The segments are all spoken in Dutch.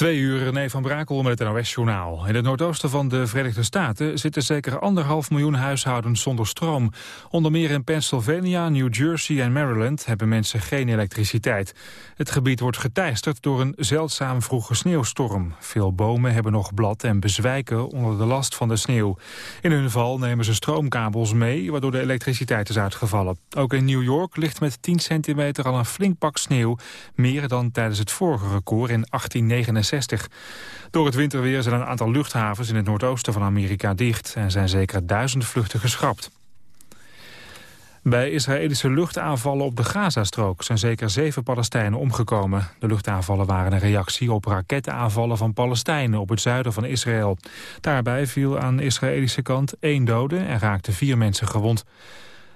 Twee uur René van Brakel met het NOS-journaal. In het noordoosten van de Verenigde Staten zitten zeker anderhalf miljoen huishoudens zonder stroom. Onder meer in Pennsylvania, New Jersey en Maryland hebben mensen geen elektriciteit. Het gebied wordt geteisterd door een zeldzaam vroege sneeuwstorm. Veel bomen hebben nog blad en bezwijken onder de last van de sneeuw. In hun val nemen ze stroomkabels mee, waardoor de elektriciteit is uitgevallen. Ook in New York ligt met 10 centimeter al een flink pak sneeuw. Meer dan tijdens het vorige record in 1899. Door het winterweer zijn een aantal luchthavens in het noordoosten van Amerika dicht... en zijn zeker duizend vluchten geschrapt. Bij Israëlische luchtaanvallen op de Gazastrook zijn zeker zeven Palestijnen omgekomen. De luchtaanvallen waren een reactie op raketaanvallen van Palestijnen op het zuiden van Israël. Daarbij viel aan de Israëlische kant één dode en raakten vier mensen gewond.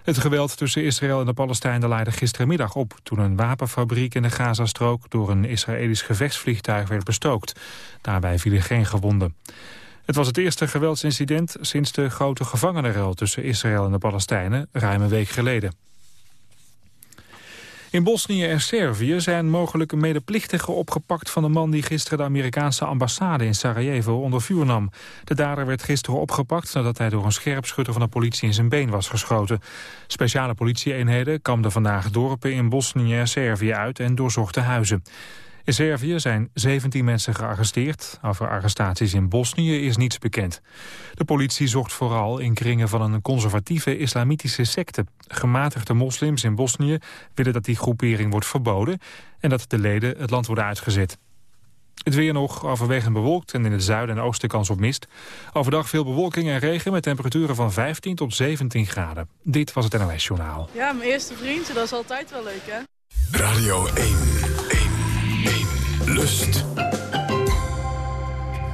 Het geweld tussen Israël en de Palestijnen leidde gistermiddag op... toen een wapenfabriek in de Gazastrook door een Israëlisch gevechtsvliegtuig werd bestookt. Daarbij vielen geen gewonden. Het was het eerste geweldsincident sinds de grote gevangenenruil tussen Israël en de Palestijnen ruim een week geleden. In Bosnië en Servië zijn mogelijke medeplichtigen opgepakt van de man die gisteren de Amerikaanse ambassade in Sarajevo onder vuur nam. De dader werd gisteren opgepakt nadat hij door een scherpschutter van de politie in zijn been was geschoten. Speciale politieeenheden kamden vandaag dorpen in Bosnië en Servië uit en doorzochten huizen. In Servië zijn 17 mensen gearresteerd. Over arrestaties in Bosnië is niets bekend. De politie zocht vooral in kringen van een conservatieve islamitische secte. Gematigde moslims in Bosnië willen dat die groepering wordt verboden... en dat de leden het land worden uitgezet. Het weer nog overwegend bewolkt en in het zuiden en oosten kans op mist. Overdag veel bewolking en regen met temperaturen van 15 tot 17 graden. Dit was het NOS Journaal. Ja, mijn eerste vriend, dat is altijd wel leuk, hè? Radio 1, 1. Lust.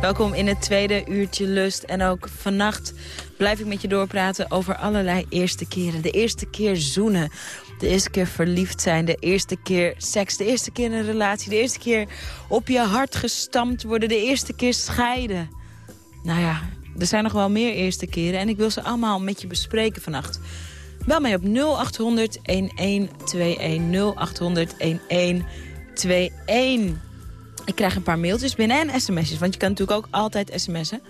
Welkom in het tweede uurtje Lust. En ook vannacht blijf ik met je doorpraten over allerlei eerste keren. De eerste keer zoenen. De eerste keer verliefd zijn. De eerste keer seks. De eerste keer een relatie. De eerste keer op je hart gestampt worden. De eerste keer scheiden. Nou ja, er zijn nog wel meer eerste keren. En ik wil ze allemaal met je bespreken vannacht. Bel mij op 0800 1121 0800 1121. Ik krijg een paar mailtjes binnen en sms'jes. Want je kan natuurlijk ook altijd sms'en.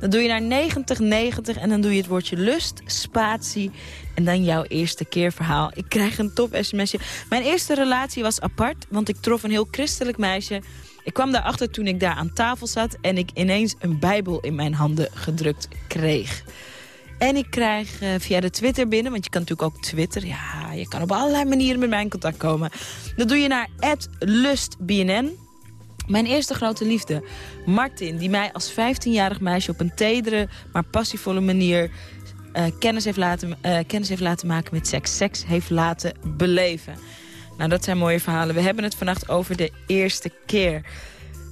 Dan doe je naar 9090 en dan doe je het woordje lust, spatie en dan jouw eerste keer verhaal. Ik krijg een top sms'je. Mijn eerste relatie was apart, want ik trof een heel christelijk meisje. Ik kwam daarachter toen ik daar aan tafel zat en ik ineens een bijbel in mijn handen gedrukt kreeg. En ik krijg uh, via de Twitter binnen, want je kan natuurlijk ook Twitter. Ja, je kan op allerlei manieren met mij in contact komen. Dan doe je naar lustbnn. Mijn eerste grote liefde, Martin, die mij als 15-jarig meisje op een tedere, maar passievolle manier uh, kennis, heeft laten, uh, kennis heeft laten maken met seks. Seks heeft laten beleven. Nou, dat zijn mooie verhalen. We hebben het vannacht over de eerste keer.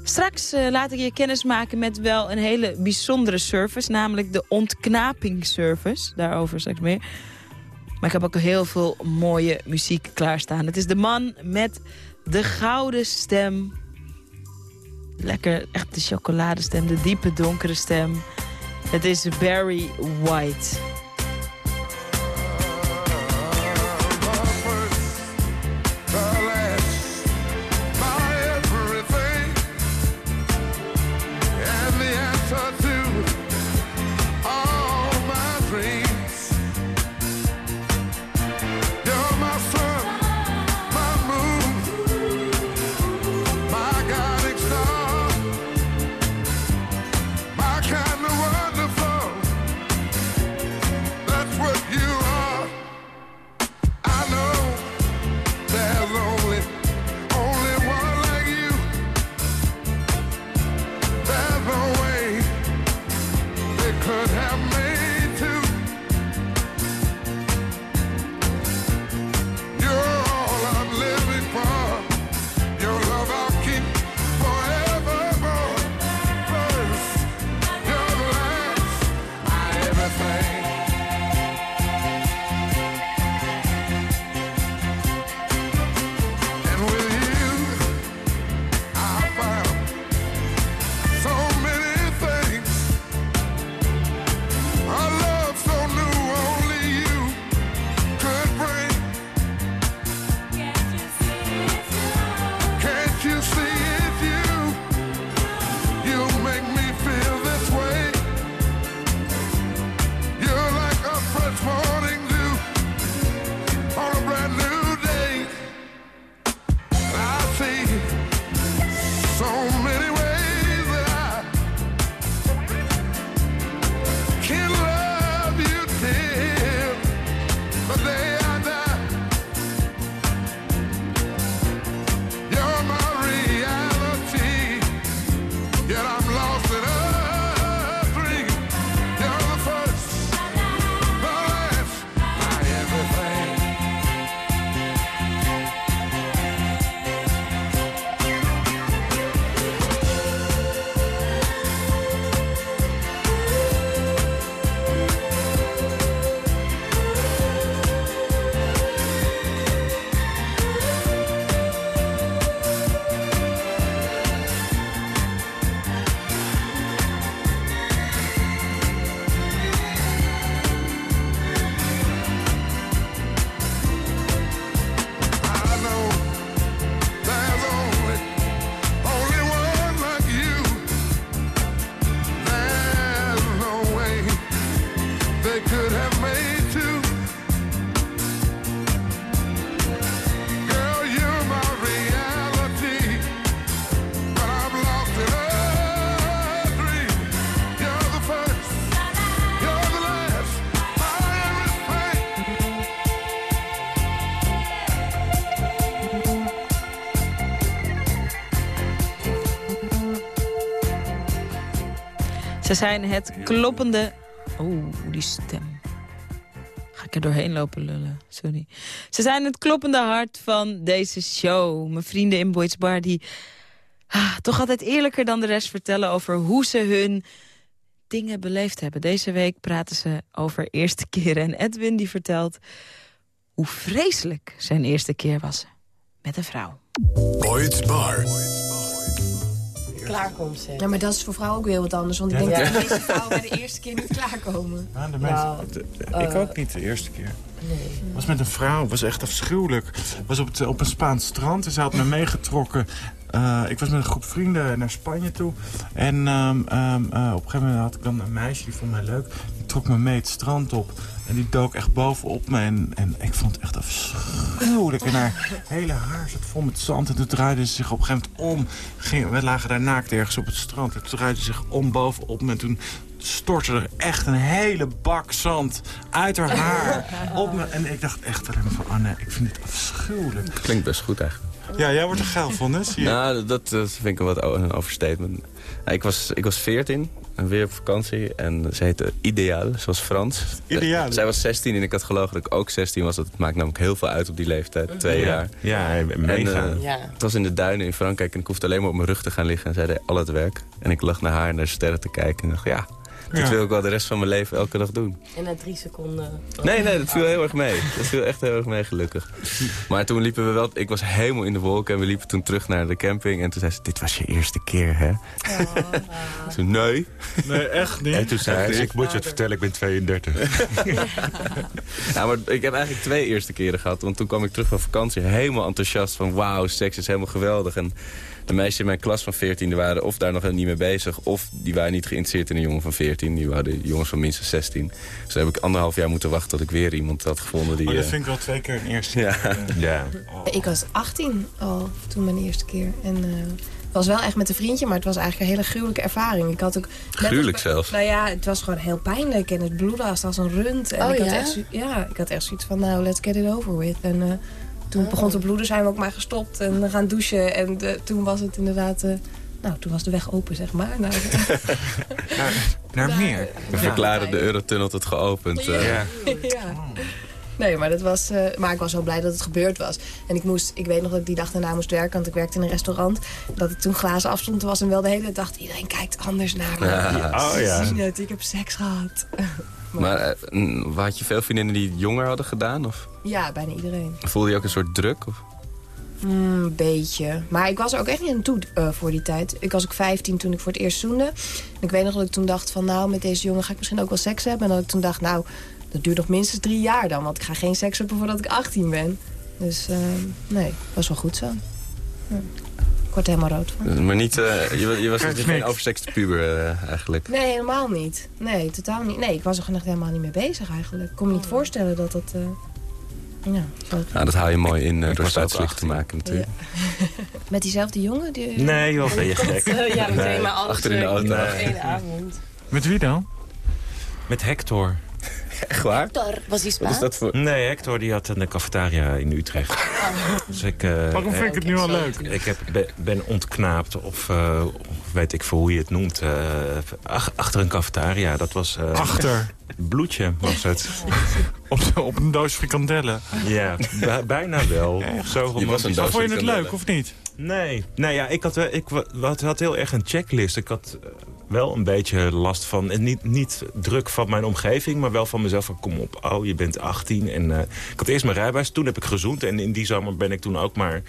Straks uh, laat ik je kennis maken met wel een hele bijzondere service. Namelijk de ontknapingsservice. Daarover straks meer. Maar ik heb ook heel veel mooie muziek klaarstaan. Het is de man met de gouden stem lekker echt de chocoladestem, de diepe donkere stem. Het is Barry White. Ze zijn het kloppende... Oeh, die stem. Ga ik er doorheen lopen lullen, sorry. Ze zijn het kloppende hart van deze show. Mijn vrienden in Boyd's Bar die ah, toch altijd eerlijker dan de rest vertellen... over hoe ze hun dingen beleefd hebben. Deze week praten ze over eerste keren. En Edwin die vertelt hoe vreselijk zijn eerste keer was met een vrouw. Boyd's Bar. Klaarkomt ze. Ja, maar dat is voor vrouwen ook weer wat anders. Want ik denk Ja. dat de meeste vrouwen bij de eerste keer niet klaarkomen. Ja, de Nou, mensen- de- ik eh, ook niet de eerste keer. Nee. Ik was met een vrouw, was echt afschuwelijk. Was op, het, op een Spaans strand en ze had me meegetrokken. Eh, ik was met een groep vrienden naar Spanje toe. En ehm, ehm, eh, op een gegeven moment had ik dan een meisje, die vond mij leuk. Trok me mee het strand op. En die dook echt bovenop me. En, en ik vond het echt afschuwelijk. En haar hele haar zat vol met zand. En toen draaide ze zich op een gegeven moment om. Ging, we lagen daar naakt ergens op het strand. En toen draaide ze zich om bovenop me. En toen stortte er echt een hele bak zand uit haar haar op me. En ik dacht echt alleen maar van, oh nee, ik vind dit afschuwelijk. Klinkt best goed eigenlijk. Ja, jij wordt er geil van, hè? Nou, dat, dat vind ik een wat een overstatement. Ik, was, ik was 14 en weer op vakantie. En ze heette Ideale, zoals Frans. Ideale. Eh, Zij was 16 en ik had gelogen dat ik ook 16 was. Dat maakt namelijk heel veel uit op die leeftijd. Twee jaar. Ja, En, mega. eh, Ja. Het was in de duinen in Frankrijk en ik hoefde alleen maar op mijn rug te gaan liggen. En zij deed al het werk. En ik lag naar haar en naar de sterren te kijken. En dacht, ja, dit Ja. wil ik wel de rest van mijn leven elke dag doen. En na drie seconden... Nee, nee, dat viel heel erg mee. Dat viel echt heel erg mee, gelukkig. Maar toen liepen we wel... Ik was helemaal in de wolken en we liepen toen terug naar de camping. En toen zei ze, dit was je eerste keer, hè? Ik zei, nee. Nee, echt niet. En toen zei ze, niet? ik moet je het vertellen, ik ben 32. Ja, maar ik heb eigenlijk twee eerste keren gehad. Want toen kwam ik terug van vakantie helemaal enthousiast van... wauw, seks is helemaal geweldig. En de meisjes in mijn klas van 14 die waren of daar nog helemaal niet mee bezig... of die waren niet geïnteresseerd in een jongen van 14. Die waren jongens van minstens 16. Dus heb ik anderhalf jaar moeten wachten tot ik weer iemand had gevonden die... Oh, dat eh, vind ik wel twee keer een eerste Ja. keer. Ja. Ik was 18 al toen mijn eerste keer. En eh, het was wel echt met een vriendje, maar het was eigenlijk een hele gruwelijke ervaring. Ik had ook Gruwelijk zelfs. Nou ja, het was gewoon heel pijnlijk en het bloedde als, als een rund. En Oh, ik had ja? echt, ja, ik had echt zoiets van, nou, let's get it over with. En eh, toen het begon te bloeden, zijn we ook maar gestopt en gaan douchen. En eh, toen was het inderdaad, eh, nou, toen was de weg open, zeg maar. Nou, Naar, naar meer. We verklaren de Eurotunnel tot geopend. eh. Ja. ja. Nee, maar, dat was, eh, maar ik was wel blij dat het gebeurd was. En ik, moest, ik weet nog dat ik die dag daarna moest werken, want ik werkte in een restaurant. Dat ik toen glazen afstond was en wel de hele dag iedereen kijkt anders naar me. Ja. Oh ja. Zie je het, ik heb seks gehad. Maar mm, had je veel vriendinnen die het jonger hadden gedaan? Of Ja, bijna iedereen. voelde je ook een soort druk? Of? Mm, Een beetje. Maar ik was er ook echt niet aan toe eh, voor die tijd. Ik was ook 15 toen ik voor het eerst zoende. En ik weet nog dat ik toen dacht van nou, met deze jongen ga ik misschien ook wel seks hebben. En dat ik toen dacht, nou, dat duurt nog minstens drie jaar dan. Want ik ga geen seks hebben voordat ik 18 ben. Dus eh, nee, was wel goed zo. Ja. Ik word helemaal rood van. Maar niet, eh, je, je was dus geen oversexte puber eh, eigenlijk. Nee, helemaal niet. Nee, totaal niet. Nee, ik was er gewoon echt helemaal niet mee bezig eigenlijk. Ik kon me niet voorstellen dat dat... eh, ja, zo- Nou, dat haal je mooi in eh, door staatslicht te 18. maken natuurlijk. Met diezelfde jongen? Die, Nee joh, ben je gek. ja, meteen Nee. maar alles Achter in de auto. Nee. Met wie dan? Met Hector. Echt waar? Tor, was die Wat Spaans? is dat voor... Nee, Hector die had een cafetaria in Utrecht. Dus ik, eh, Waarom vind ik het nu al leuk? Ik heb, ben, ontknaapt, of, eh, weet ik veel hoe je het noemt, eh, ach- achter een cafetaria. Dat was eh, Achter. bloedje, was het. Op, op een doos frikandellen. Ja, bij- bijna wel. Zo Je was een doos. Vond je het leuk of niet? Nee, nee ja, ik had, wel- ik had, had heel erg een checklist. Ik had wel een beetje last van, en niet, niet druk van mijn omgeving... maar wel van mezelf van kom op, oh, je bent 18. En, eh, ik had eerst mijn rijbewijs, toen heb ik gezoend. En in die zomer ben ik toen ook maar...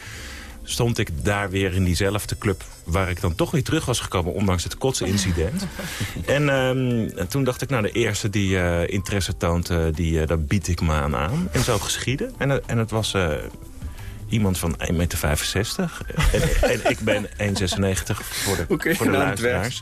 stond ik daar weer in diezelfde club... waar ik dan toch weer terug was gekomen, ondanks het kotsen-incident. en, ehm, en toen dacht ik, nou, de eerste die eh, interesse toont... eh, die, daar bied ik me aan aan. En zo geschieden. En, en het was... iemand van 1,65 meter. en, en ik ben 1,96 voor de, je voor de nou luisteraars.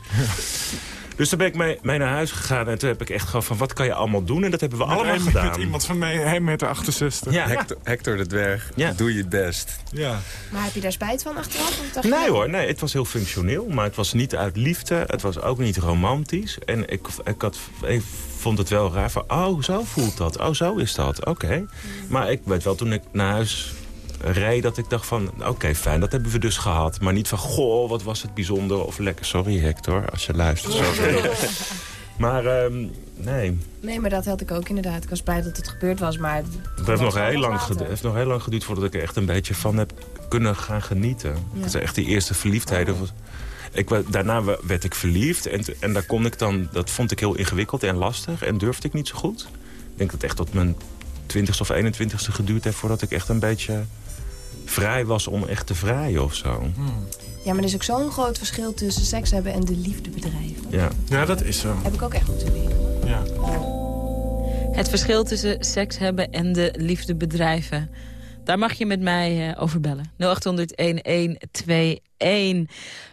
Dus toen ben ik mee, mee naar huis gegaan en toen heb ik echt gewoon van... wat kan je allemaal doen? En dat hebben we allemaal met, gedaan. Met iemand van mij, 1,68 meter. 68. Ja. Hector, Hector de Dwerg, Ja. doe je het best. Ja. Maar heb je daar spijt van achteraf? Je, Nee hoor, nee, het was heel functioneel. Maar het was niet uit liefde. Het was ook niet romantisch. En ik, ik, had, ik vond het wel raar van... oh, zo voelt dat. Oh, zo is dat. Oké. Maar ik weet wel, toen ik naar huis reed dat ik dacht van... oké, fijn, dat hebben we dus gehad. Maar niet van, goh, wat was het bijzonder of lekker. Sorry Hector, als je luistert. Sorry. maar ehm, nee, Nee, maar dat had ik ook inderdaad. Ik was blij dat het gebeurd was, maar... het heeft nog, heel lang heeft nog heel lang geduurd voordat ik er echt een beetje van heb kunnen gaan genieten. Ja. Het is echt die eerste verliefdheden. was- Ik, daarna werd ik verliefd en, en daar kon ik dan, dat vond ik heel ingewikkeld en lastig en durfde ik niet zo goed. Ik denk dat het echt tot mijn 20ste of 21ste geduurd heeft voordat ik echt een beetje vrij was om echt te vrijen of zo. Ja, maar er is ook zo'n groot verschil tussen seks hebben en de liefde bedrijven. Ja. Ja, dat is zo. Heb ik ook echt moeten leren. Ja. Het verschil tussen seks hebben en de liefde bedrijven. Daar mag je met mij eh, over bellen. 0800-1121.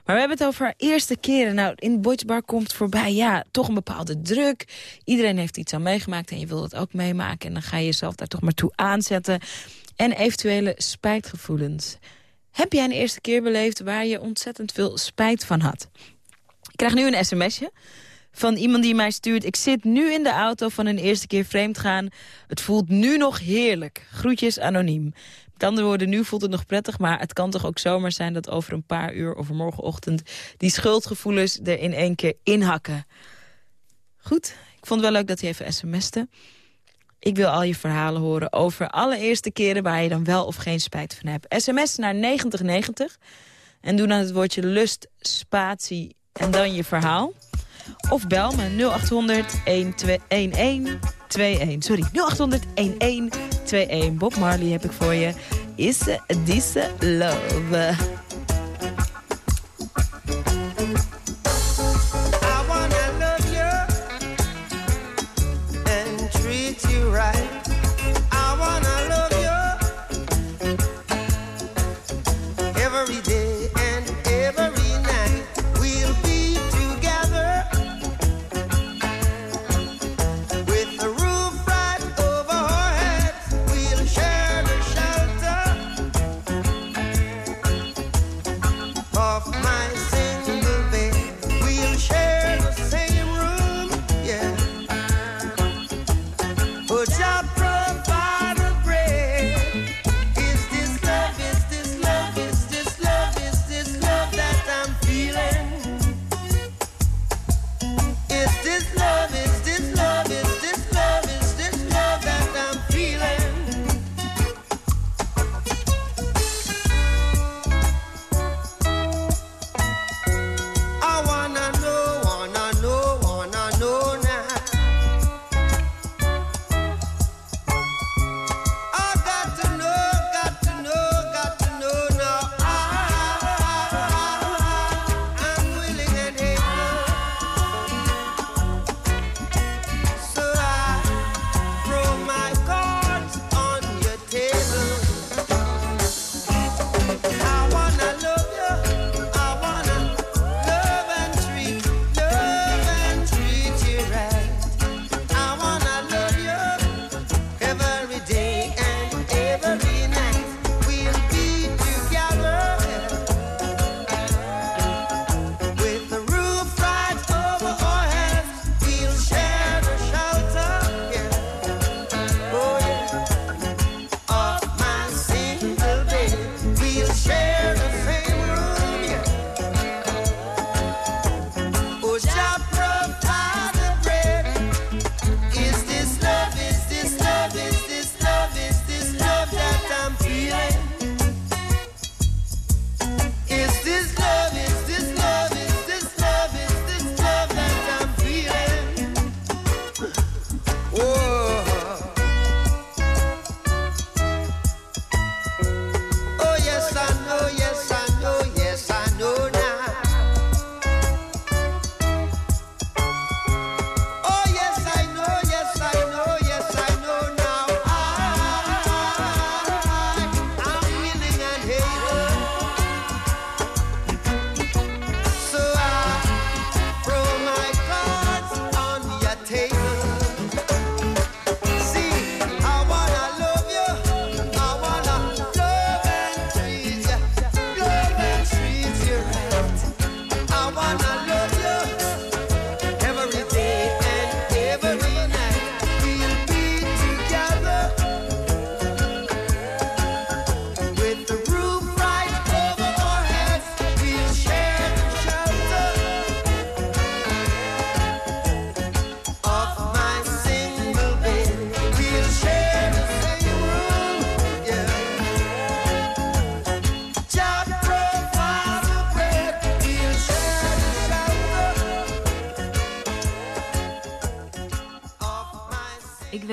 Maar we hebben het over eerste keren. Nou, in Boys Bar komt voorbij, ja, toch een bepaalde druk. Iedereen heeft iets aan meegemaakt en je wil dat ook meemaken. En dan ga je jezelf daar toch maar toe aanzetten. En eventuele spijtgevoelens. Heb jij een eerste keer beleefd waar je ontzettend veel spijt van had? Ik krijg nu een sms'je van iemand die mij stuurt... ik zit nu in de auto van een eerste keer vreemd gaan. Het voelt nu nog heerlijk. Groetjes anoniem. Met andere woorden, nu voelt het nog prettig... maar het kan toch ook zomaar zijn dat over een paar uur... of morgenochtend die schuldgevoelens er in één keer inhakken. Goed, ik vond wel leuk dat hij even sms'te. Ik wil al je verhalen horen over alle eerste keren... waar je dan wel of geen spijt van hebt. SMS naar 9090 en doe dan het woordje lust, spatie en dan je verhaal. Of bel me 0800 1121. Sorry, 0800 1121. Bob Marley heb ik voor je. Is this love?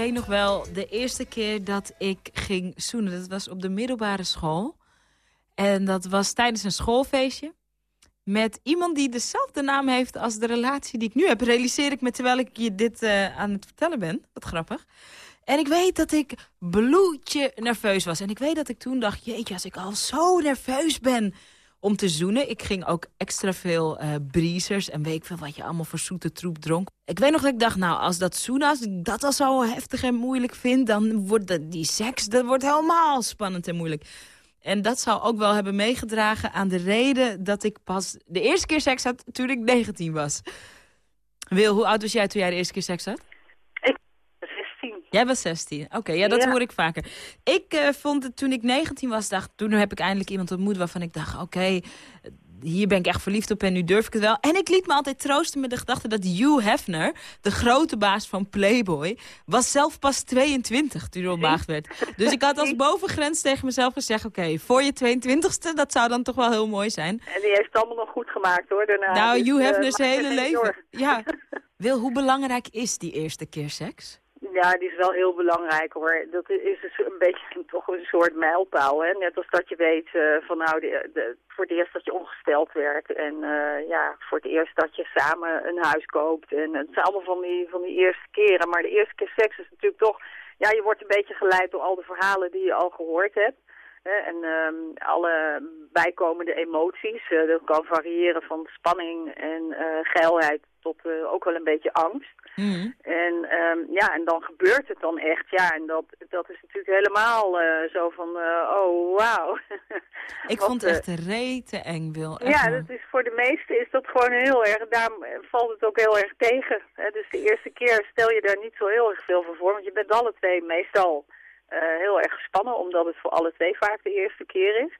Weet nog wel, de eerste keer dat ik ging zoenen, dat was op de middelbare school. En dat was tijdens een schoolfeestje. Met iemand die dezelfde naam heeft als de relatie die ik nu heb. Realiseer ik me terwijl ik je dit eh, aan het vertellen ben. Wat grappig. En ik weet dat ik bloedje nerveus was. En ik weet dat ik toen dacht, jeetje, als ik al zo nerveus ben om te zoenen. Ik ging ook extra veel eh breezers en weet ik veel wat je allemaal voor zoete troep dronk. Ik weet nog dat ik dacht, nou, als dat zoenen, als ik dat al zo heftig en moeilijk vind... dan wordt dat, die seks, dat wordt helemaal spannend en moeilijk. En dat zou ook wel hebben meegedragen aan de reden dat ik pas de eerste keer seks had toen ik 19 was. Wil, hoe oud was jij toen jij de eerste keer seks had? 16. Jij was 16. Oké, ja, dat Ja. hoor ik vaker. Ik eh, vond het toen ik 19 was, dacht, toen heb ik eindelijk iemand ontmoet waarvan ik dacht, oké, hier ben ik echt verliefd op en nu durf ik het wel. En ik liet me altijd troosten met de gedachte dat Hugh Hefner, de grote baas van Playboy, was zelf pas 22 toen hij ontmaagd werd. Dus ik had als bovengrens tegen mezelf gezegd, oké, voor je 22ste, dat zou dan toch wel heel mooi zijn. En die heeft het allemaal nog goed gemaakt hoor. Daarna. nou, Dus, Hugh eh, Hefner zijn maak je hele leven. Ja. Wil, hoe belangrijk is die eerste keer seks? Ja, die is wel heel belangrijk hoor. Dat is dus een beetje toch een soort mijlpaal. Hè? Net als dat je weet eh, van nou, de, de, voor het eerst dat je ongesteld werd. En eh, ja, voor het eerst dat je samen een huis koopt. En het zijn allemaal van die, van die eerste keren. Maar de eerste keer seks is natuurlijk toch... Ja, je wordt een beetje geleid door al de verhalen die je al gehoord hebt. Hè? En ehm, alle bijkomende emoties. eh, dat kan variëren van spanning en geilheid tot eh, ook wel een beetje angst. En ehm, ja, en dan gebeurt het dan echt. Ja, en dat, dat is natuurlijk helemaal eh, zo van, eh, oh wauw. Ik vond het echt rete eng, Wil. Ja, dat is voor de meesten is dat gewoon heel erg, daarom valt het ook heel erg tegen. Hè? Dus de eerste keer stel je daar niet zo heel erg veel van voor, want je bent alle twee meestal heel erg gespannen, omdat het voor alle twee vaak de eerste keer is.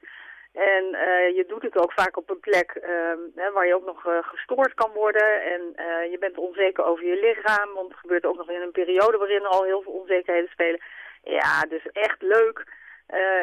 En eh, je doet het ook vaak op een plek hè, waar je ook nog eh, gestoord kan worden. En eh, je bent onzeker over je lichaam, want het gebeurt ook nog in een periode waarin er al heel veel onzekerheden spelen. Ja, dus echt leuk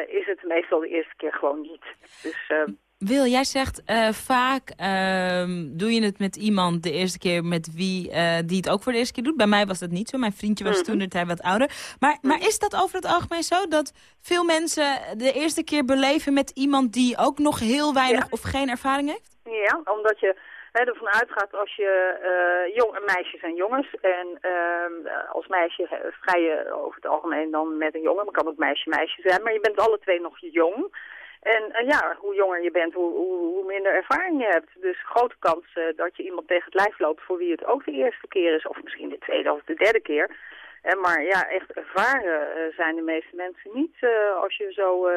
is het meestal de eerste keer gewoon niet. Dus ehm, Wil, jij zegt eh, vaak ehm, doe je het met iemand de eerste keer met wie eh, die het ook voor de eerste keer doet. Bij mij was dat niet zo. Mijn vriendje was Mhm. toen de tijd wat ouder. Maar, maar is dat over het algemeen zo dat veel mensen de eerste keer beleven met iemand die ook nog heel weinig of geen ervaring heeft? Ja, omdat je hè, ervan uitgaat als je eh, jong, meisjes en jongens. En ehm, als meisje ga je over het algemeen dan met een jongen. Maar kan ook meisje-meisje zijn. Maar je bent alle twee nog jong. En eh, ja, hoe jonger je bent, hoe, hoe, hoe minder ervaring je hebt. Dus grote kans eh, dat je iemand tegen het lijf loopt voor wie het ook de eerste keer is. Of misschien de tweede of de derde keer. Eh, maar ja, echt ervaren zijn de meeste mensen niet als je zo,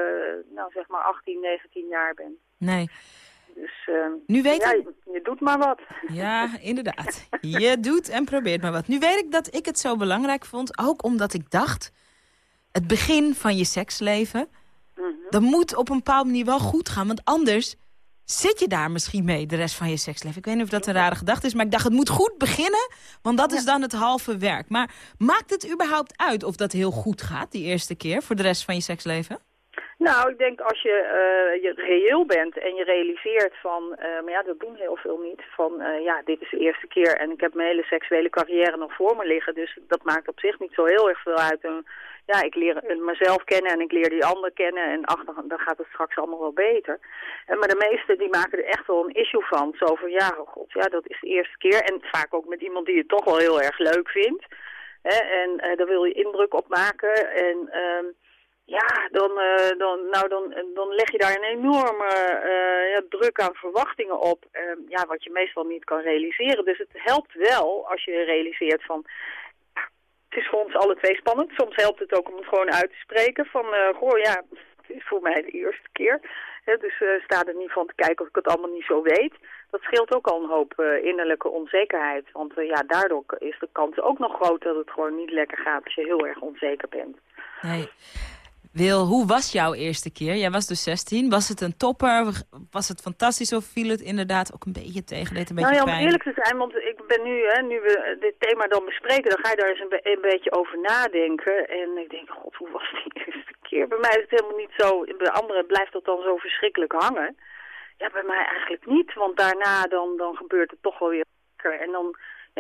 nou zeg maar 18, 19 jaar bent. Nee. Dus Nu weet ja, ik- je, je doet maar wat. Ja, inderdaad. Je doet en probeert maar wat. Nu weet ik dat ik het zo belangrijk vond, ook omdat ik dacht... het begin van je seksleven, dat moet op een bepaalde manier wel goed gaan. Want anders zit je daar misschien mee de rest van je seksleven. Ik weet niet of dat een rare gedachte is, maar ik dacht het moet goed beginnen. Want dat is dan het halve werk. Maar maakt het überhaupt uit of dat heel goed gaat, die eerste keer, voor de rest van je seksleven? Nou, ik denk als je, eh, je reëel bent en je realiseert van, eh, maar ja, dat doen heel veel niet, van eh, ja, dit is de eerste keer en ik heb mijn hele seksuele carrière nog voor me liggen, dus dat maakt op zich niet zo heel erg veel uit. En, ja, ik leer mezelf kennen en ik leer die ander kennen en ach, dan, gaat het straks allemaal wel beter. En, maar de meesten die maken er echt wel een issue van, zo van ja, oh god, ja, dat is de eerste keer en vaak ook met iemand die je toch wel heel erg leuk vindt. Hè, en eh, daar wil je indruk op maken en... ehm ja, dan, eh, dan, nou, dan, dan leg je daar een enorme eh, ja, druk aan verwachtingen op. Ehm, ja, wat je meestal niet kan realiseren. Dus het helpt wel als je realiseert van... Het is voor ons alle twee spannend. Soms helpt het ook om het gewoon uit te spreken. Van, eh, goh, ja, het is voor mij de eerste keer. Dus eh, sta er niet van te kijken of ik het allemaal niet zo weet. Dat scheelt ook al een hoop eh, innerlijke onzekerheid. Want ja, daardoor is de kans ook nog groot dat het gewoon niet lekker gaat als je heel erg onzeker bent. Nee. Wil, hoe was jouw eerste keer? Jij was dus 16. Was het een topper? Was het fantastisch of viel het inderdaad ook een beetje tegen? Deed een beetje nou ja, om pijn? eerlijk te zijn, want ik ben nu, hè, nu we dit thema dan bespreken, dan ga je daar eens een, be- een beetje over nadenken. En ik denk, god, hoe was die eerste keer? Bij mij is het helemaal niet zo, bij anderen blijft dat dan zo verschrikkelijk hangen. Ja, bij mij eigenlijk niet, want daarna dan, dan gebeurt het toch wel weer lekker. En dan,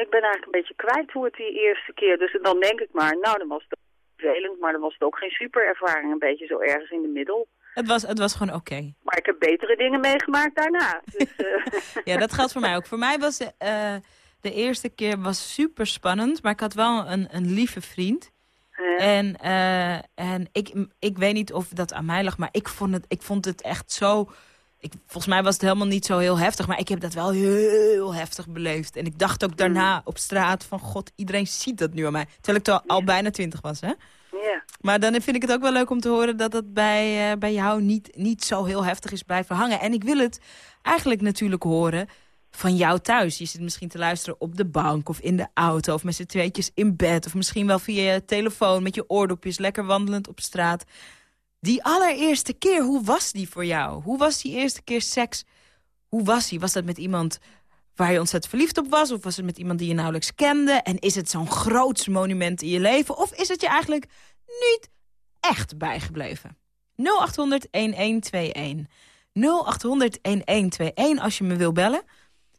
Ik ben eigenlijk een beetje kwijt hoe het die eerste keer... Dus dan denk ik maar, nou, dan was het vervelend, maar dan was het ook geen super ervaring. Een beetje zo ergens in de middel. Het was, het was gewoon oké. Maar ik heb betere dingen meegemaakt daarna. Dus, eh, Ja, dat geldt voor mij ook. Voor mij was de, eh, de eerste keer was super spannend, maar ik had wel een, een lieve vriend. En, eh, en ik, ik weet niet of dat aan mij lag, maar ik vond het, ik vond het echt zo... Ik, volgens mij was het helemaal niet zo heel heftig, maar ik heb dat wel heel heftig beleefd. En ik dacht ook daarna op straat van, god, iedereen ziet dat nu aan mij. Terwijl ik al, al bijna twintig was, hè? ja. Maar dan vind ik het ook wel leuk om te horen dat dat bij, eh, bij jou niet, niet zo heel heftig is blijven hangen. En ik wil het eigenlijk natuurlijk horen van jou thuis. Je zit misschien te luisteren op de bank of in de auto of met z'n tweetjes in bed. Of misschien wel via je telefoon met je oordopjes lekker wandelend op straat. Die allereerste keer, hoe was die voor jou? Hoe was die eerste keer seks? Hoe was die? Was dat met iemand waar je ontzettend verliefd op was? Of was het met iemand die je nauwelijks kende? En is het zo'n groots monument in je leven? Of is het je eigenlijk niet echt bijgebleven? 0800 1121. 0800 1121 als je me wil bellen.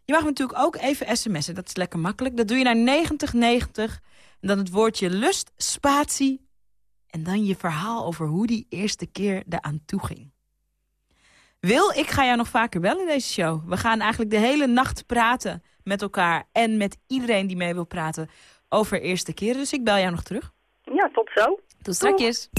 Je mag me natuurlijk ook even sms'en. Dat is lekker makkelijk. Dat doe je naar 9090. En dan het woordje lust, spatie. En dan je verhaal over hoe die eerste keer eraan toe ging. Wil, ik ga jou nog vaker bellen in deze show. We gaan eigenlijk de hele nacht praten met elkaar... en met iedereen die mee wil praten over eerste keren. Dus ik bel jou nog terug. ja, tot zo. Tot straks.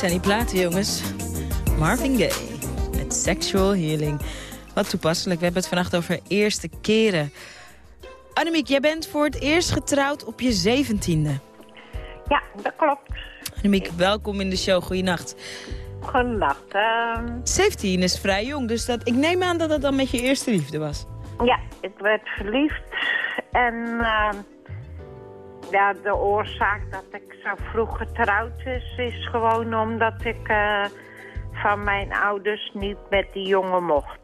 Zijn die platen, jongens. Marvin Gaye met Sexual Healing. Wat toepasselijk. We hebben het vannacht over eerste keren. Annemiek, jij bent voor het eerst getrouwd op je zeventiende. Ja, dat klopt. Annemiek, welkom in de show. Goeienacht. Goedenacht. ehm. 17 is vrij jong, dus dat, ik neem aan dat het dan met je eerste liefde was. ja, ik werd verliefd. En ehm, ja, de oorzaak dat ik zo vroeg getrouwd is, is gewoon omdat ik eh, van mijn ouders niet met die jongen mocht.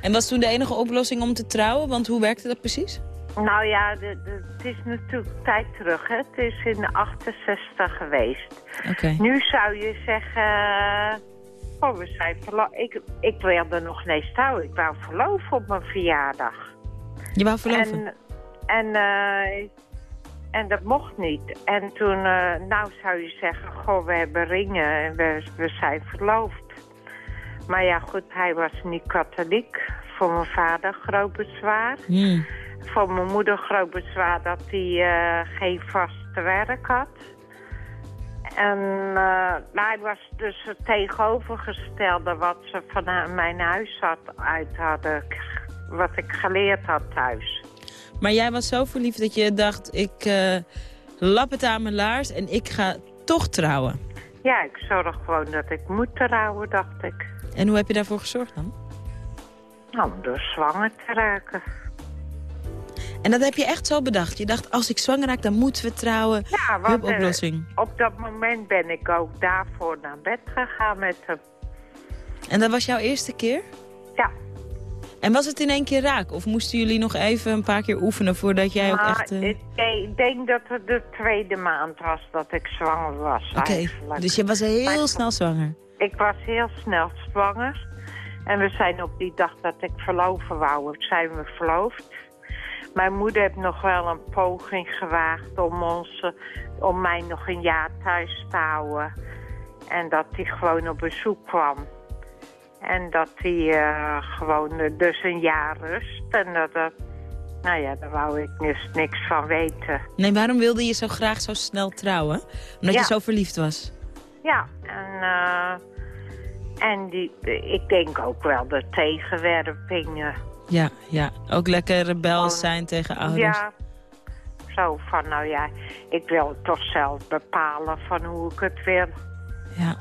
En was toen de enige oplossing om te trouwen? Want hoe werkte dat precies? Nou ja, de, de- het is natuurlijk tijd terug. Hè? Het is in de 68 geweest. Oké. Nu zou je zeggen... Oh, we zijn ik, ik wilde nog niet trouwen. Ik wou verloven op mijn verjaardag. Je wou verloven? En, en, eh, en dat mocht niet. En toen, eh, nou zou je zeggen, goh, we hebben ringen en we, we zijn verloofd. Maar ja, goed, hij was niet katholiek. Voor mijn vader groot bezwaar. Hmm. Voor mijn moeder groot bezwaar dat hij eh, geen vaste werk had. En nou, hij was dus het tegenovergestelde wat ze van mijn huis had, uit hadden, wat ik geleerd had thuis. Maar jij was zo verliefd dat je dacht, ik eh, lap het aan mijn laars en ik ga toch trouwen. Ja, ik zorg gewoon dat ik moet trouwen, dacht ik. En hoe heb je daarvoor gezorgd dan? Nou, om door zwanger te raken. En dat heb je echt zo bedacht. Je dacht, als ik zwanger raak, dan moeten we trouwen. Ja, want eh, oplossing. op dat moment ben ik ook daarvoor naar bed gegaan met hem. En dat was jouw eerste keer? En was het in één keer raak? Of moesten jullie nog even een paar keer oefenen voordat jij ook Maar echt... eh, ik, denk dat het de tweede maand was dat ik zwanger was Oké, dus je was heel Maar- snel zwanger. Ik was heel snel zwanger. En we zijn op die dag dat ik verloven wou, zijn we verloofd. Mijn moeder heeft nog wel een poging gewaagd om, ons, eh, om mij nog een jaar thuis te houden. En dat hij gewoon op bezoek kwam. En dat hij eh, gewoon eh, dus een jaar rust. En dat, dat, nou ja, daar wou ik dus niks van weten. Nee, waarom wilde je zo graag zo snel trouwen? Omdat Ja. je zo verliefd was. Ja, en, eh, en die, ik denk ook wel de tegenwerpingen. Ja, ja. Ook lekker rebels zijn tegen ouders. Ja, zo van, nou ja, ik wil toch zelf bepalen van hoe ik het wil. Ja.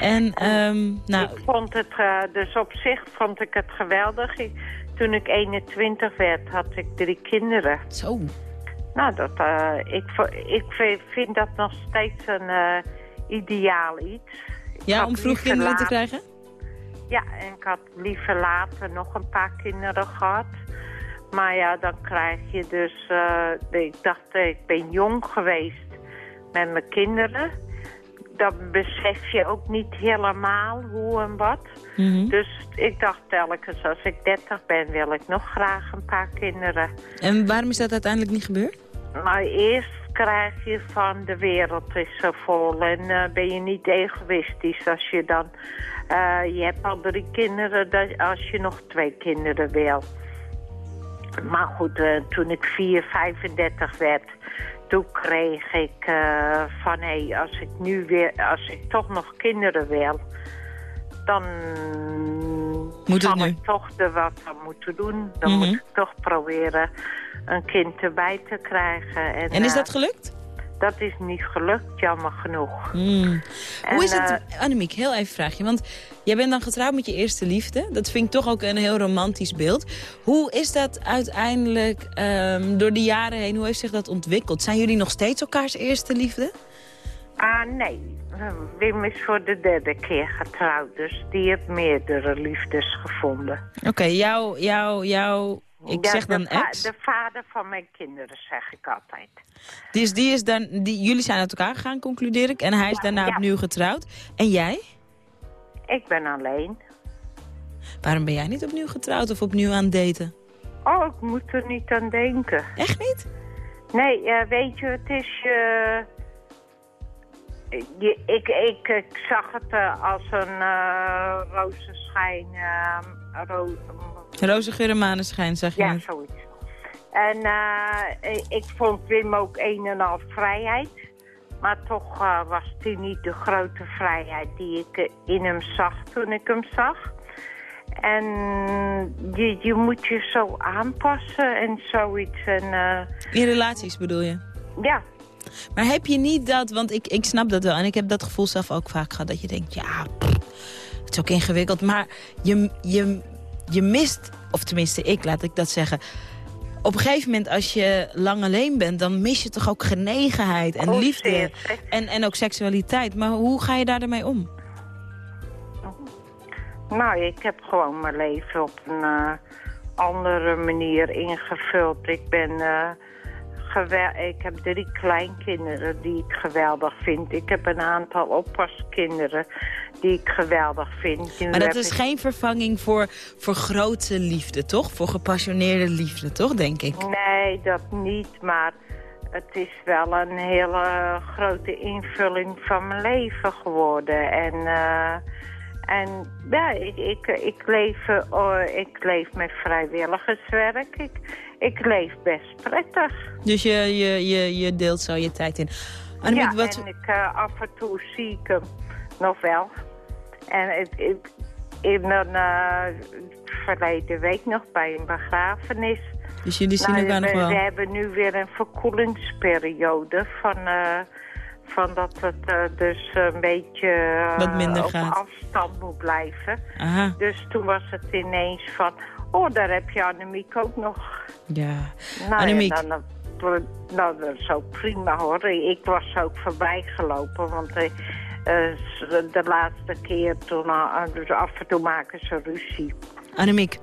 En, ehm, nou, Ik vond het, eh, dus op zich vond ik het geweldig. Ik- toen ik 21 werd, had ik drie kinderen. Zo. Nou, dat, eh, ik, ik vi- vind dat nog steeds een eh, ideaal iets. Ik ja, om vroeg kinderen te krijgen? Ja, en ik had liever later nog een paar kinderen gehad. Maar ja, dan krijg je dus... ik dacht, ik ben jong geweest met mijn kinderen. Dan besef je ook niet helemaal hoe en wat. Mhm. Dus ik dacht telkens, als ik 30 ben, wil ik nog graag een paar kinderen. En waarom is dat uiteindelijk niet gebeurd? Maar eerst krijg je van de wereld is zo vol en eh, ben je niet egoïstisch als je dan... eh, je hebt al drie kinderen dat, als je nog twee kinderen wil. Maar goed, eh, toen ik 4, 35 werd, toen kreeg ik eh, van... hé, als ik nu weer, als ik toch nog kinderen wil, dan Moet nu? ik toch er wat aan moeten doen. Dan Mhm. moet ik toch proberen een kind erbij te krijgen. En, En is eh, dat gelukt? Dat is niet gelukt, jammer genoeg. Hmm. En, Hoe is het, eh, Annemiek, heel even vraagje. Want jij bent dan getrouwd met je eerste liefde. Dat vind ik toch ook een heel romantisch beeld. Hoe is dat uiteindelijk ehm, door de jaren heen, hoe heeft zich dat ontwikkeld? Zijn jullie nog steeds elkaars eerste liefde? Ah, nee. Wim is voor de derde keer getrouwd, dus die heeft meerdere liefdes gevonden. Oké, jou, jou, jou, ik Ja, zeg dan de va- ex. De vader van mijn kinderen, zeg ik altijd. Dus die is dan, die, jullie zijn uit elkaar gegaan, concludeer ik. En hij is daarna ja. opnieuw getrouwd. En jij? Ik ben alleen. Waarom ben jij niet opnieuw getrouwd of opnieuw aan het daten? Oh, ik moet er niet aan denken. Echt niet? Nee, eh, weet je, het is je... je ik, ik, ik zag het eh, als een rozenschijn. eh, ro Roze geur en maneschijn, zeg je ja, net. zoiets. En eh, ik vond Wim ook een en al vrijheid. Maar toch eh, was die niet de grote vrijheid die ik eh, in hem zag toen ik hem zag. En je, je moet je zo aanpassen en zoiets. En, In relaties bedoel je? ja, Maar heb je niet dat, want ik, ik snap dat wel... en ik heb dat gevoel zelf ook vaak gehad... dat je denkt, ja, pff, het is ook ingewikkeld... maar je, je, je mist, of tenminste ik, laat ik dat zeggen... op een gegeven moment, als je lang alleen bent... dan mis je toch ook genegenheid en Oh, liefde zeer, en, en ook seksualiteit. Maar hoe ga je daar ermee om? nou, ik heb gewoon mijn leven op een eh, andere manier ingevuld. Ik ben... eh, ik heb drie kleinkinderen die ik geweldig vind. Ik heb een aantal oppaskinderen die ik geweldig vind. Nu Maar dat is ik- geen vervanging voor, voor grote liefde, toch? Voor gepassioneerde liefde, toch, denk ik? Nee, dat niet, maar het is wel een hele grote invulling van mijn leven geworden. En, eh, en ja, ik, ik, ik, leef, eh, ik leef met vrijwilligerswerk. Ik, ik leef best prettig. Dus je, je, je, je deelt zo je tijd in. Annemiek, ja, wat... en ik, eh, af en toe zie ik hem nog wel. En het, ik, in een uh, verleden week nog bij een begrafenis. Dus jullie zien Nou, elkaar nog we, wel? we hebben nu weer een verkoelingsperiode van, eh, van dat het eh, dus een beetje eh, Wat minder op gaat. afstand moet blijven. Aha. Dus toen was het ineens van, oh daar heb je Annemiek ook nog. Ja. Nou, Annemiek. dan, nou, dat is ook prima hoor. Ik was ook voorbij gelopen, want eh, de laatste keer toen, eh, dus af en toe maken ze ruzie. Annemiek,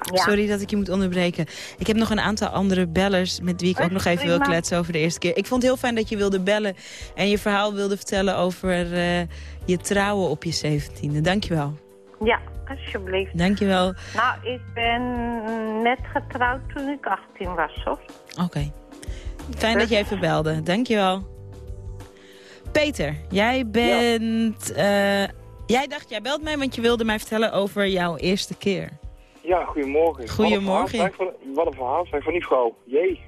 Ja. sorry dat ik je moet onderbreken. Ik heb nog een aantal andere bellers met wie ik ook nog even wil kletsen over de eerste keer. Ik vond het heel fijn dat je wilde bellen en je verhaal wilde vertellen over je trouwen op je zeventiende. Dankjewel. Ja, alsjeblieft. Dankjewel. Nou, ik ben net getrouwd toen ik 18 was, hoor. Oké. Fijn dat je even belde. Dankjewel. Peter, jij bent... eh, jij dacht, jij belt mij, want je wilde mij vertellen over jouw eerste keer. Ja, goedemorgen. Goedemorgen. Wat een verhaal, zeg, van, wat een verhaal zeg, van die vrouw. Jee.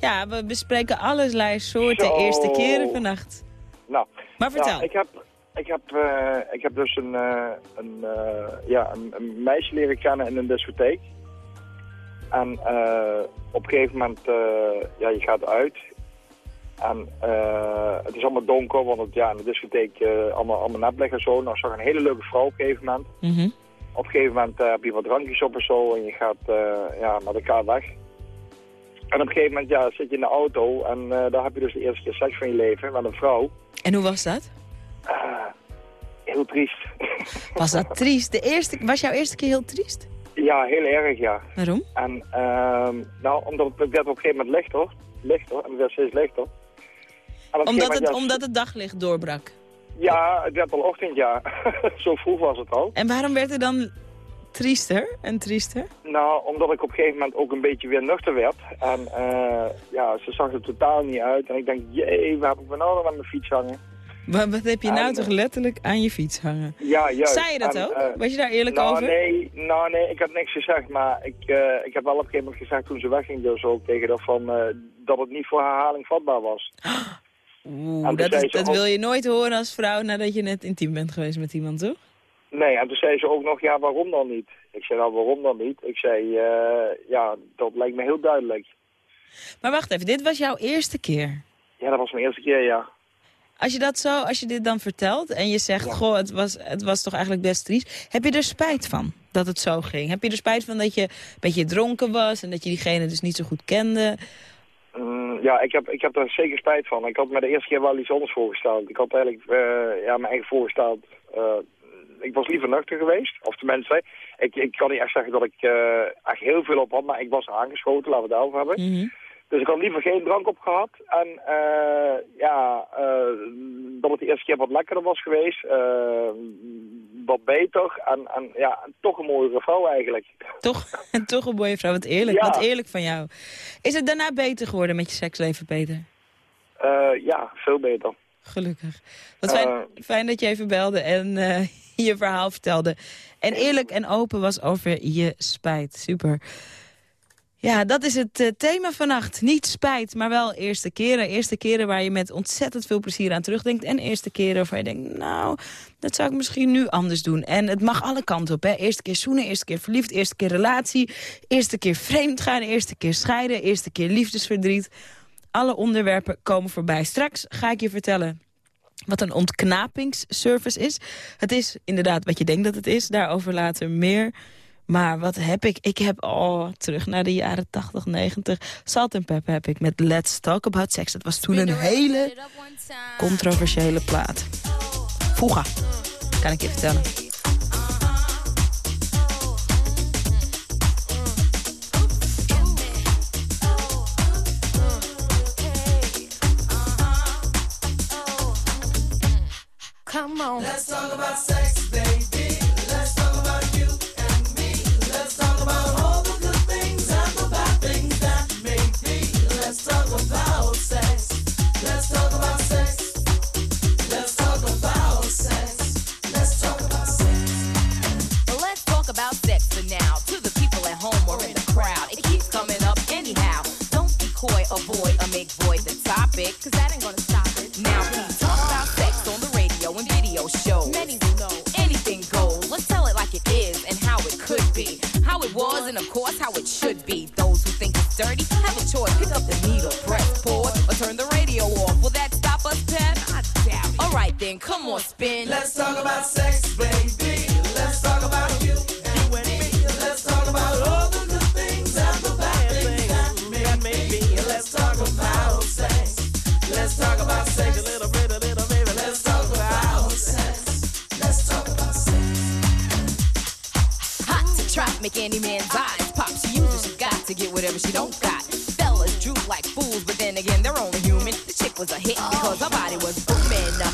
Ja, we bespreken allerlei soorten Zo. eerste keren vannacht. Nou, Maar vertel. ja, ik, heb, ik, heb, eh, ik heb dus een, eh, een, eh, ja, een, een meisje leren kennen in een discotheek. En op een gegeven moment, ja, je gaat uit. En het is allemaal donker, want het, ja, in de discotheek allemaal, allemaal netlicht en zo. Nou, zag een hele leuke vrouw op een gegeven moment. Mhm. Op een gegeven moment heb je wat drankjes op en zo en je gaat ja, met elkaar weg. En op een gegeven moment ja, zit je in de auto en daar heb je dus de eerste keer seks van je leven met een vrouw. En hoe was dat? Ah, heel triest. Was dat triest? De eerste, was jouw eerste keer heel triest? ja, heel erg ja. Waarom? En ehm, nou, omdat het werd op een gegeven moment lichter, lichter en het werd steeds lichter. Omdat het, omdat het daglicht doorbrak. Ja, het werd al ochtend, ja. Zo vroeg was het al. En waarom werd het dan triester en triester? Nou, omdat ik op een gegeven moment ook een beetje weer nuchter werd. En eh, ja, ze zag er totaal niet uit. En ik denk, jee, waar heb ik me nou nog aan mijn fiets hangen? Wat, wat heb je nou En, toch letterlijk aan je fiets hangen? Ja, juist. Zei je dat En, ook? eh, Was je daar eerlijk nou, over? Nee, nou nee, ik had niks gezegd. Maar ik, eh, ik heb wel op een gegeven moment gezegd toen ze wegging dus ook tegen haar van... eh, dat het niet voor herhaling vatbaar was. Oeh, dat, is, dat ook- wil je nooit horen als vrouw nadat je net intiem bent geweest met iemand, toch? Nee, en toen zei ze ook nog, ja, waarom dan niet? Ik zei, nou, waarom dan niet? Ik zei, ja, dat lijkt me heel duidelijk. Maar wacht even, dit was jouw eerste keer. Ja, dat was mijn eerste keer, ja. Als je dat zo, als je dit dan vertelt en je zegt, goh, het was, het was toch eigenlijk best triest. Heb je er spijt van dat het zo ging? Heb je er spijt van dat je een beetje dronken was en dat je diegene dus niet zo goed kende? Mm, ja, ik heb, ik heb daar zeker spijt van. Ik had me de eerste keer wel iets anders voorgesteld. Ik had eigenlijk eh, ja, mijn eigen voorgesteld. eh, ik was liever nuchter geweest. Of tenminste, ik, ik kan niet echt zeggen dat ik eh, echt heel veel op had, maar ik was aangeschoten, laten we het over hebben. Mhm. Dus ik had liever geen drank op gehad. En eh, ja, eh, dat het de eerste keer wat lekkerder was geweest. eh, wat beter. En, en ja, toch een mooiere vrouw eigenlijk. Toch, toch een mooie vrouw, wat eerlijk, Ja. wat eerlijk van jou. Is het daarna beter geworden met je seksleven, Peter? Ja, veel beter. Gelukkig. Wat fijn, fijn dat je even belde en je verhaal vertelde. En eerlijk en open was over je spijt. Super. Ja, dat is het eh, thema vannacht. Niet spijt, maar wel eerste keren. Eerste keren waar je met ontzettend veel plezier aan terugdenkt. En eerste keren waarvan je denkt, nou, dat zou ik misschien nu anders doen. En het mag alle kanten op, hè. Eerste keer zoenen, eerste keer verliefd, eerste keer relatie. Eerste keer vreemd gaan, eerste keer scheiden, eerste keer liefdesverdriet. Alle onderwerpen komen voorbij. Straks ga ik je vertellen wat een ontknapingsservice is. Het is inderdaad wat je denkt dat het is. Daarover later meer. Maar wat heb ik? Ik heb, oh, terug naar de jaren 80, 90. Salt en Pepper heb ik met Let's Talk About Sex. Dat was toen een hele controversiële plaat. Vroeger, kan ik je vertellen. Come on. Let's talk about sex, come on, spin. Let's talk about sex, baby. Let's talk about you and me. Let's talk about all the good things and the bad things that may be. Let's talk about sex. Let's talk about sex. A little bit, a little baby. Let's talk about sex. Let's talk about sex. Hot to trap, make any man's eyes pop. She uses, she got to get whatever she don't got. Fellas droop like fools, but then again, they're only human. The chick was a hit because her body was booming.